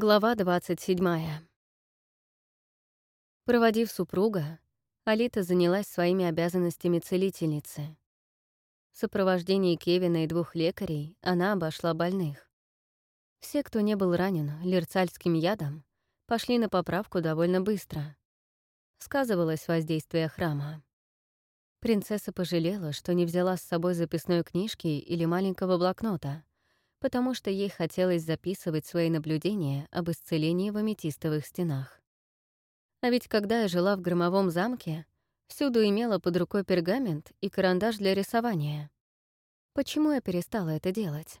Глава 27. Проводив супруга, Алита занялась своими обязанностями целительницы. В сопровождении Кевина и двух лекарей она обошла больных. Все, кто не был ранен лерцальским ядом, пошли на поправку довольно быстро. Сказывалось воздействие храма. Принцесса пожалела, что не взяла с собой записной книжки или маленького блокнота, потому что ей хотелось записывать свои наблюдения об исцелении в аметистовых стенах. А ведь когда я жила в громовом замке, всюду имела под рукой пергамент и карандаш для рисования. Почему я перестала это делать?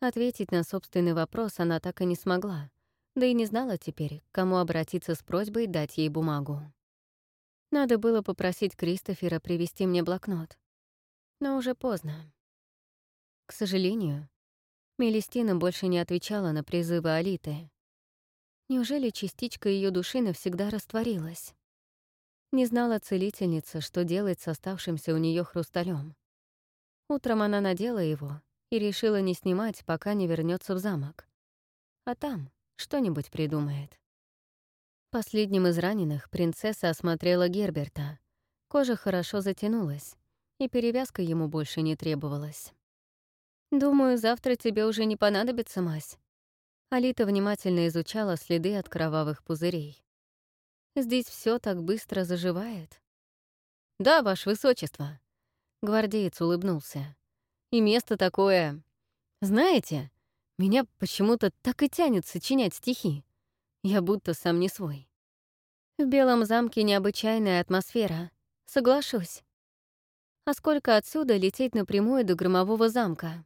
Ответить на собственный вопрос она так и не смогла, да и не знала теперь, к кому обратиться с просьбой дать ей бумагу. Надо было попросить Кристофера привезти мне блокнот. Но уже поздно. К сожалению, Мелистина больше не отвечала на призывы Алиты. Неужели частичка ее души навсегда растворилась? Не знала целительница, что делать с оставшимся у нее хрусталем. Утром она надела его и решила не снимать, пока не вернется в замок. А там что-нибудь придумает. Последним из раненых принцесса осмотрела Герберта. Кожа хорошо затянулась, и перевязка ему больше не требовалась. «Думаю, завтра тебе уже не понадобится мазь». Алита внимательно изучала следы от кровавых пузырей. «Здесь все так быстро заживает». «Да, Ваше Высочество», — гвардеец улыбнулся. «И место такое... Знаете, меня почему-то так и тянет сочинять стихи. Я будто сам не свой. В Белом замке необычайная атмосфера. Соглашусь. А сколько отсюда лететь напрямую до Громового замка?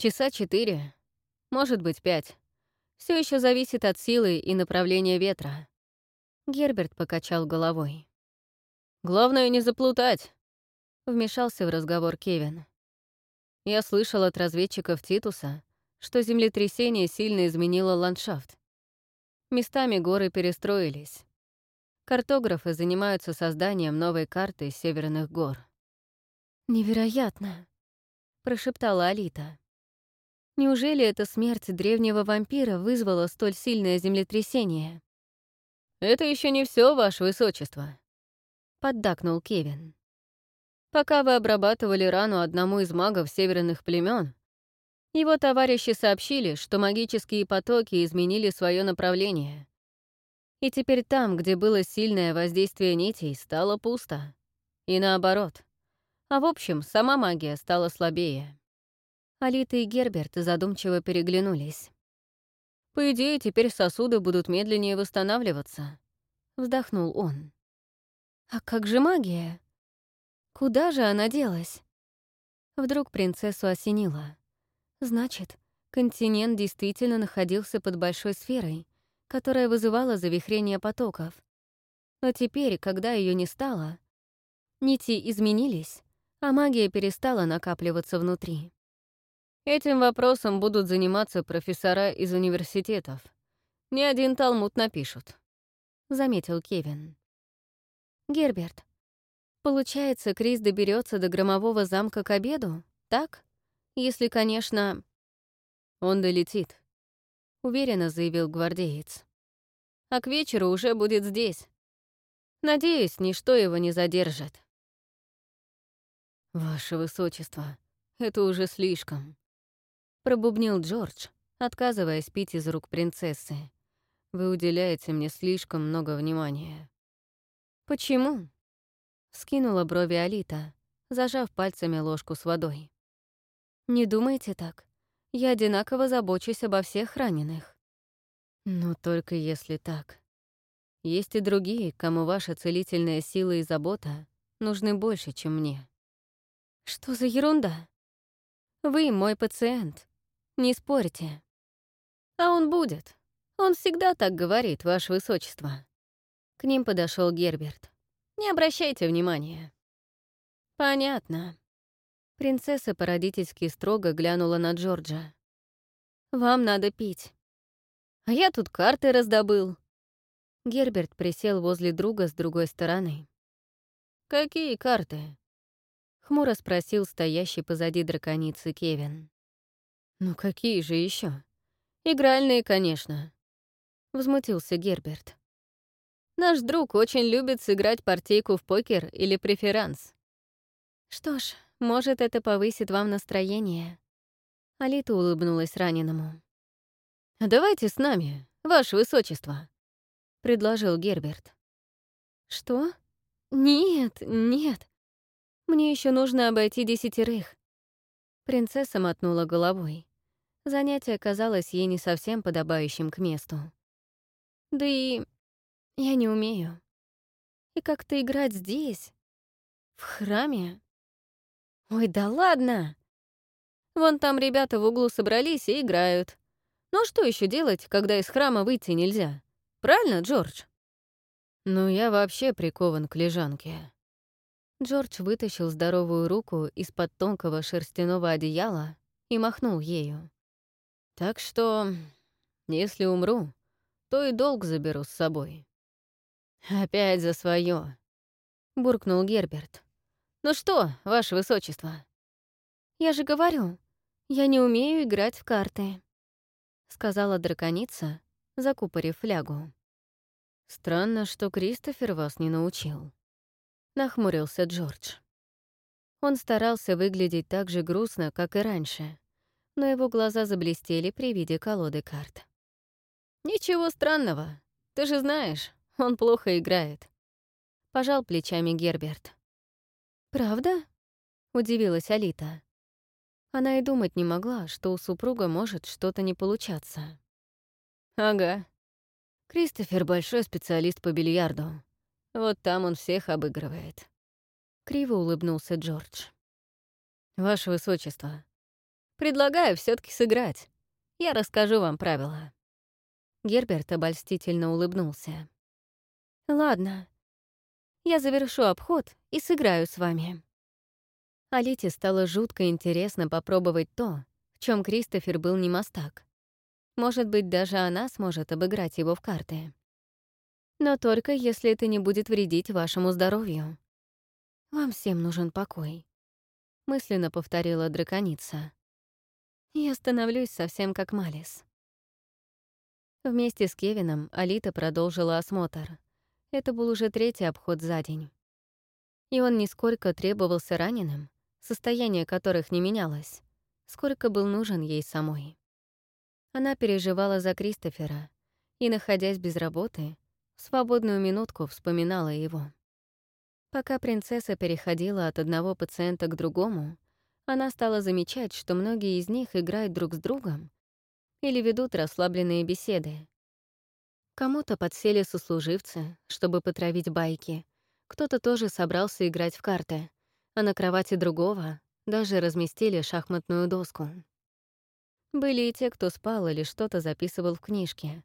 Часа четыре, может быть, пять. Все еще зависит от силы и направления ветра. Герберт покачал головой. «Главное не заплутать», — вмешался в разговор Кевин. «Я слышал от разведчиков Титуса, что землетрясение сильно изменило ландшафт. Местами горы перестроились. Картографы занимаются созданием новой карты северных гор. «Невероятно!» — прошептала Алита. Неужели эта смерть древнего вампира вызвала столь сильное землетрясение? «Это еще не все, Ваше Высочество», — поддакнул Кевин. «Пока вы обрабатывали рану одному из магов северных племен, его товарищи сообщили, что магические потоки изменили свое направление. И теперь там, где было сильное воздействие нитей, стало пусто. И наоборот. А в общем, сама магия стала слабее. Алита и Герберт задумчиво переглянулись. «По идее, теперь сосуды будут медленнее восстанавливаться», — вздохнул он. «А как же магия? Куда же она делась?» Вдруг принцессу осенило. Значит, континент действительно находился под большой сферой, которая вызывала завихрение потоков. Но теперь, когда ее не стало, нити изменились, а магия перестала накапливаться внутри. Этим вопросом будут заниматься профессора из университетов. Ни один талмуд напишут», — заметил Кевин. «Герберт, получается, Крис доберется до громового замка к обеду, так? Если, конечно...» «Он долетит», — уверенно заявил гвардеец. «А к вечеру уже будет здесь. Надеюсь, ничто его не задержит». «Ваше Высочество, это уже слишком», Пробубнил Джордж, отказываясь пить из рук принцессы. «Вы уделяете мне слишком много внимания». «Почему?» — скинула брови Алита, зажав пальцами ложку с водой. «Не думайте так. Я одинаково забочусь обо всех раненых». «Ну, только если так. Есть и другие, кому ваша целительная сила и забота нужны больше, чем мне». «Что за ерунда? Вы мой пациент. Не спорьте. А он будет. Он всегда так говорит, Ваше Высочество. К ним подошел Герберт. Не обращайте внимания. Понятно. Принцесса по-родительски строго глянула на Джорджа. «Вам надо пить. А я тут карты раздобыл». Герберт присел возле друга с другой стороны. «Какие карты?» — хмуро спросил стоящий позади драконицы Кевин. «Ну какие же еще? «Игральные, конечно», — возмутился Герберт. «Наш друг очень любит сыграть партийку в покер или преферанс». «Что ж, может, это повысит вам настроение». Алита улыбнулась раненому. «Давайте с нами, ваше высочество», — предложил Герберт. «Что? Нет, нет. Мне еще нужно обойти десятерых». Принцесса мотнула головой. Занятие казалось ей не совсем подобающим к месту. Да и я не умею. И как-то играть здесь, в храме? Ой, да ладно! Вон там ребята в углу собрались и играют. Ну а что еще делать, когда из храма выйти нельзя? Правильно, Джордж? Ну, я вообще прикован к лежанке. Джордж вытащил здоровую руку из-под тонкого шерстяного одеяла и махнул ею. Так что, если умру, то и долг заберу с собой. Опять за свое, буркнул Герберт. Ну что, ваше высочество? Я же говорю, я не умею играть в карты, сказала драконица, закупорив флягу. Странно, что Кристофер вас не научил. Нахмурился Джордж. Он старался выглядеть так же грустно, как и раньше, но его глаза заблестели при виде колоды карт. «Ничего странного. Ты же знаешь, он плохо играет». Пожал плечами Герберт. «Правда?» — удивилась Алита. Она и думать не могла, что у супруга может что-то не получаться. «Ага. Кристофер — большой специалист по бильярду. Вот там он всех обыгрывает». Криво улыбнулся Джордж. «Ваше Высочество, Предлагаю все таки сыграть. Я расскажу вам правила». Герберт обольстительно улыбнулся. «Ладно. Я завершу обход и сыграю с вами». Алите стало жутко интересно попробовать то, в чем Кристофер был не мастак. Может быть, даже она сможет обыграть его в карты. Но только если это не будет вредить вашему здоровью. Вам всем нужен покой. Мысленно повторила драконица. Я становлюсь совсем как Малис. Вместе с Кевином Алита продолжила осмотр. Это был уже третий обход за день. И он нисколько требовался раненым, состояние которых не менялось, сколько был нужен ей самой. Она переживала за Кристофера и, находясь без работы, в свободную минутку вспоминала его. Пока принцесса переходила от одного пациента к другому, она стала замечать, что многие из них играют друг с другом или ведут расслабленные беседы. Кому-то подсели сослуживцы, чтобы потравить байки, кто-то тоже собрался играть в карты, а на кровати другого даже разместили шахматную доску. Были и те, кто спал или что-то записывал в книжке.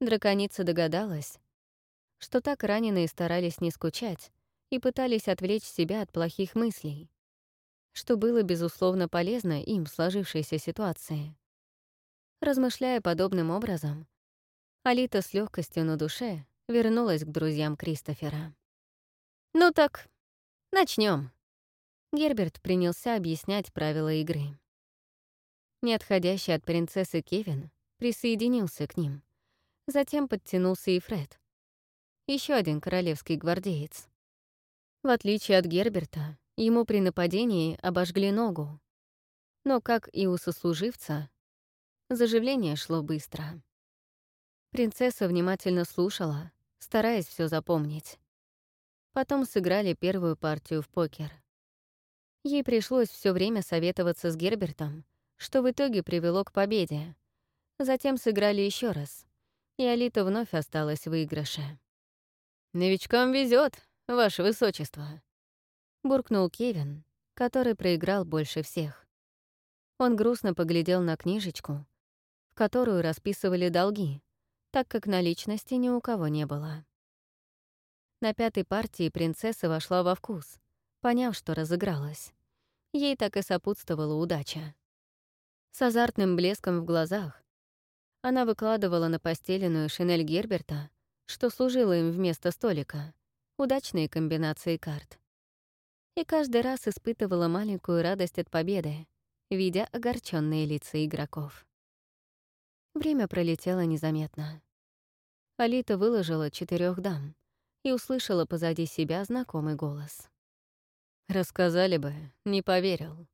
Драконица догадалась, что так раненые старались не скучать и пытались отвлечь себя от плохих мыслей что было, безусловно, полезно им в сложившейся ситуации. Размышляя подобным образом, Алита с легкостью на душе вернулась к друзьям Кристофера. «Ну так, начнем. Герберт принялся объяснять правила игры. Не отходящий от принцессы Кевин присоединился к ним. Затем подтянулся и Фред. еще один королевский гвардеец. В отличие от Герберта, Ему при нападении обожгли ногу. Но, как и у сослуживца, заживление шло быстро. Принцесса внимательно слушала, стараясь все запомнить. Потом сыграли первую партию в покер. Ей пришлось все время советоваться с Гербертом, что в итоге привело к победе. Затем сыграли еще раз, и Алита вновь осталась в выигрыше. «Новичкам везет, ваше высочество», буркнул Кевин, который проиграл больше всех. Он грустно поглядел на книжечку, в которую расписывали долги, так как наличности ни у кого не было. На пятой партии принцесса вошла во вкус, поняв, что разыгралась. Ей так и сопутствовала удача. С азартным блеском в глазах она выкладывала на постеленную шинель Герберта, что служило им вместо столика, удачные комбинации карт и каждый раз испытывала маленькую радость от победы, видя огорченные лица игроков. Время пролетело незаметно. Алита выложила четырех дам и услышала позади себя знакомый голос. «Рассказали бы, не поверил.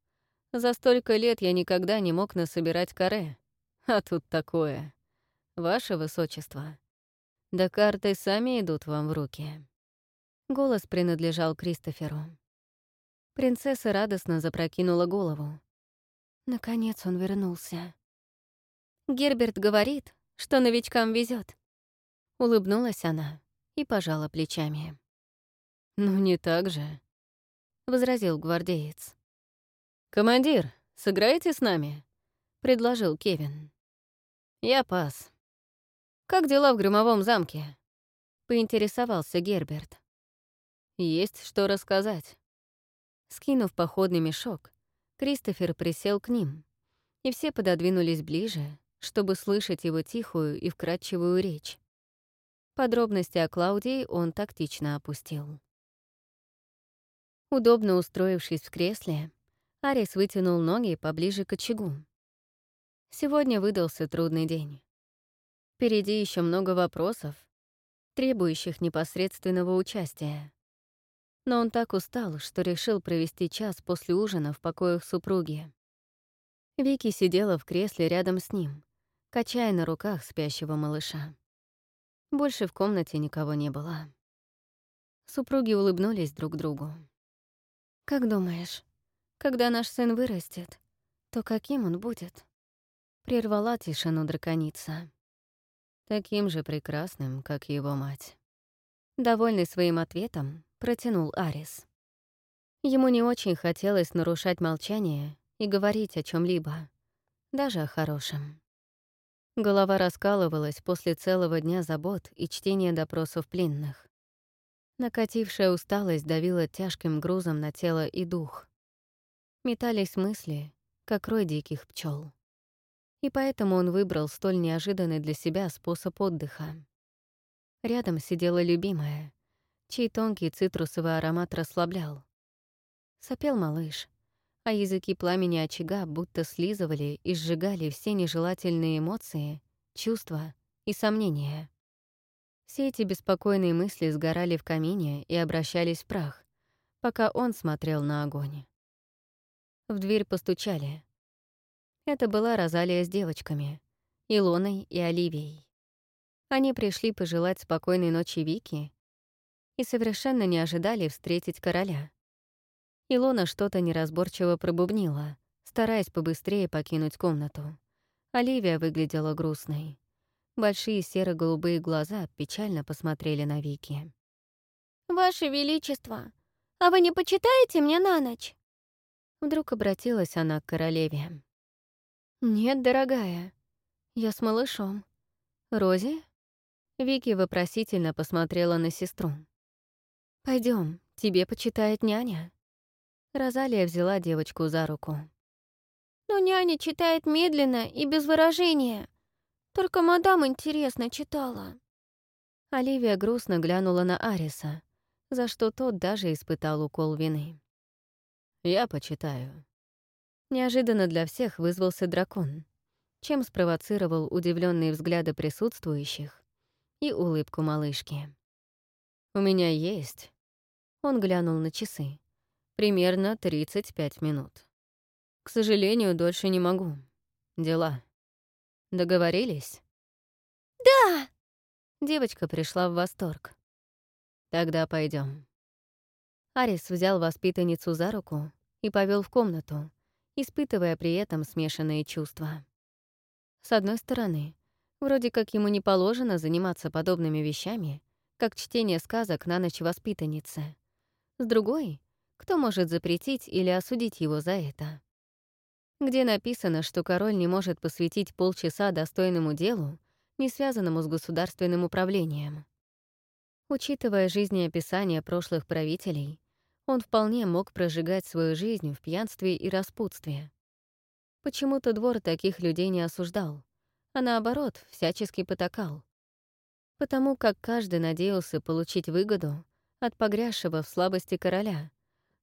За столько лет я никогда не мог насобирать каре, а тут такое. Ваше Высочество. Да карты сами идут вам в руки». Голос принадлежал Кристоферу. Принцесса радостно запрокинула голову. Наконец он вернулся. Герберт говорит, что новичкам везет. Улыбнулась она и пожала плечами. «Ну, не так же», — возразил гвардеец. «Командир, сыграете с нами?» — предложил Кевин. «Я пас». «Как дела в громовом замке?» — поинтересовался Герберт. «Есть что рассказать». Скинув походный мешок, Кристофер присел к ним, и все пододвинулись ближе, чтобы слышать его тихую и вкрадчивую речь. Подробности о Клаудии он тактично опустил. Удобно устроившись в кресле, Арис вытянул ноги поближе к очагу. Сегодня выдался трудный день. Впереди еще много вопросов, требующих непосредственного участия. Но он так устал, что решил провести час после ужина в покоях супруги. Вики сидела в кресле рядом с ним, качая на руках спящего малыша. Больше в комнате никого не было. Супруги улыбнулись друг другу. «Как думаешь, когда наш сын вырастет, то каким он будет?» Прервала тишину драконица. Таким же прекрасным, как его мать. Довольный своим ответом, протянул Арис. Ему не очень хотелось нарушать молчание и говорить о чем либо даже о хорошем. Голова раскалывалась после целого дня забот и чтения допросов пленных. Накатившая усталость давила тяжким грузом на тело и дух. Метались мысли, как рой диких пчел. И поэтому он выбрал столь неожиданный для себя способ отдыха. Рядом сидела любимая, чей тонкий цитрусовый аромат расслаблял. Сопел малыш, а языки пламени очага будто слизывали и сжигали все нежелательные эмоции, чувства и сомнения. Все эти беспокойные мысли сгорали в камине и обращались в прах, пока он смотрел на огонь. В дверь постучали. Это была Розалия с девочками, Илоной и Оливией. Они пришли пожелать спокойной ночи Вики и совершенно не ожидали встретить короля. Илона что-то неразборчиво пробубнила, стараясь побыстрее покинуть комнату. Оливия выглядела грустной. Большие серо-голубые глаза печально посмотрели на Вики. «Ваше Величество, а вы не почитаете мне на ночь?» Вдруг обратилась она к королеве. «Нет, дорогая, я с малышом. Рози?» Вики вопросительно посмотрела на сестру. Пойдем, тебе почитает няня». Розалия взяла девочку за руку. «Но няня читает медленно и без выражения. Только мадам интересно читала». Оливия грустно глянула на Ариса, за что тот даже испытал укол вины. «Я почитаю». Неожиданно для всех вызвался дракон, чем спровоцировал удивленные взгляды присутствующих и улыбку малышки. «У меня есть...» Он глянул на часы. Примерно 35 минут. К сожалению, дольше не могу. Дела. Договорились? Да! Девочка пришла в восторг. Тогда пойдем. Арис взял воспитанницу за руку и повел в комнату, испытывая при этом смешанные чувства. С одной стороны, вроде как ему не положено заниматься подобными вещами, как чтение сказок на ночь воспитанницы. С другой, кто может запретить или осудить его за это? Где написано, что король не может посвятить полчаса достойному делу, не связанному с государственным управлением? Учитывая жизнеописание прошлых правителей, он вполне мог прожигать свою жизнь в пьянстве и распутстве. Почему-то двор таких людей не осуждал, а наоборот, всячески потакал. Потому как каждый надеялся получить выгоду от погрязшего в слабости короля,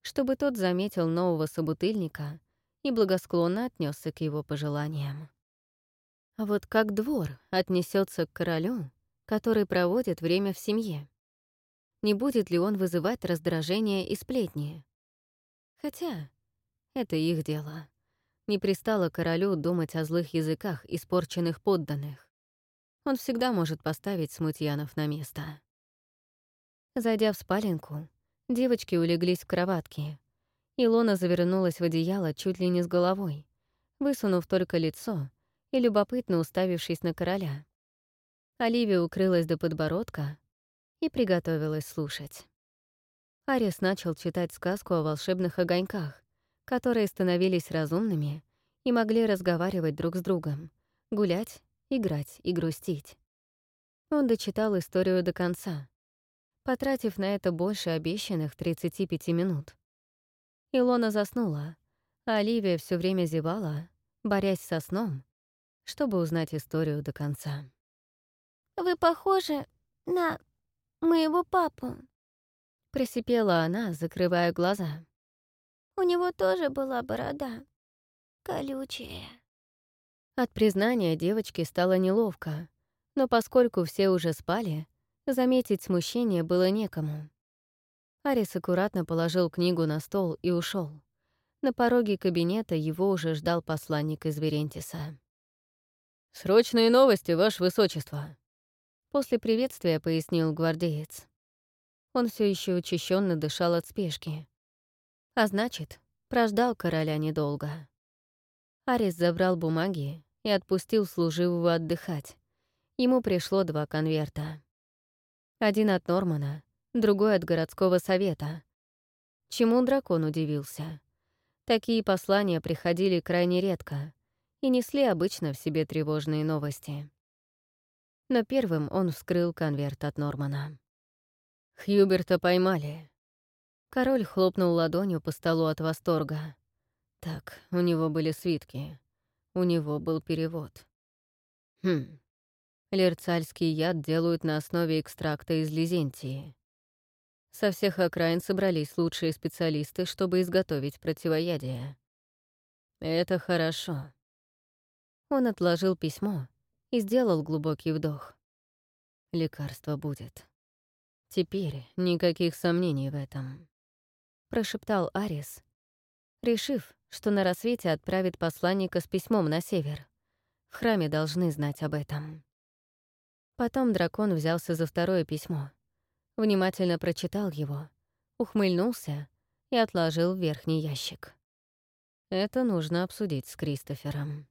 чтобы тот заметил нового собутыльника и благосклонно отнесся к его пожеланиям. А вот как двор отнесется к королю, который проводит время в семье? Не будет ли он вызывать раздражение и сплетни? Хотя это их дело. Не пристало королю думать о злых языках испорченных подданных. Он всегда может поставить смутьянов на место. Зайдя в спаленку, девочки улеглись в кроватке. Илона завернулась в одеяло чуть ли не с головой, высунув только лицо и любопытно уставившись на короля. Оливия укрылась до подбородка и приготовилась слушать. Арис начал читать сказку о волшебных огоньках, которые становились разумными и могли разговаривать друг с другом, гулять, играть и грустить. Он дочитал историю до конца, потратив на это больше обещанных 35 минут. Илона заснула, а Оливия все время зевала, борясь со сном, чтобы узнать историю до конца. «Вы похожи на моего папу», — просипела она, закрывая глаза. «У него тоже была борода, колючая». От признания девочке стало неловко, но поскольку все уже спали, заметить смущение было некому. Арис аккуратно положил книгу на стол и ушел. На пороге кабинета его уже ждал посланник из Верентиса. «Срочные новости, Ваше Высочество!» После приветствия пояснил гвардеец. Он все еще учащенно дышал от спешки. А значит, прождал короля недолго. Арис забрал бумаги и отпустил служивого отдыхать. Ему пришло два конверта. Один от Нормана, другой от городского совета. Чему дракон удивился? Такие послания приходили крайне редко и несли обычно в себе тревожные новости но первым он вскрыл конверт от Нормана. «Хьюберта поймали». Король хлопнул ладонью по столу от восторга. Так, у него были свитки. У него был перевод. Хм. Лерцальский яд делают на основе экстракта из лизентии. Со всех окраин собрались лучшие специалисты, чтобы изготовить противоядие. Это хорошо. Он отложил письмо и сделал глубокий вдох. Лекарство будет. Теперь никаких сомнений в этом. Прошептал Арис, решив, что на рассвете отправит посланника с письмом на север. В храме должны знать об этом. Потом дракон взялся за второе письмо, внимательно прочитал его, ухмыльнулся и отложил в верхний ящик. Это нужно обсудить с Кристофером.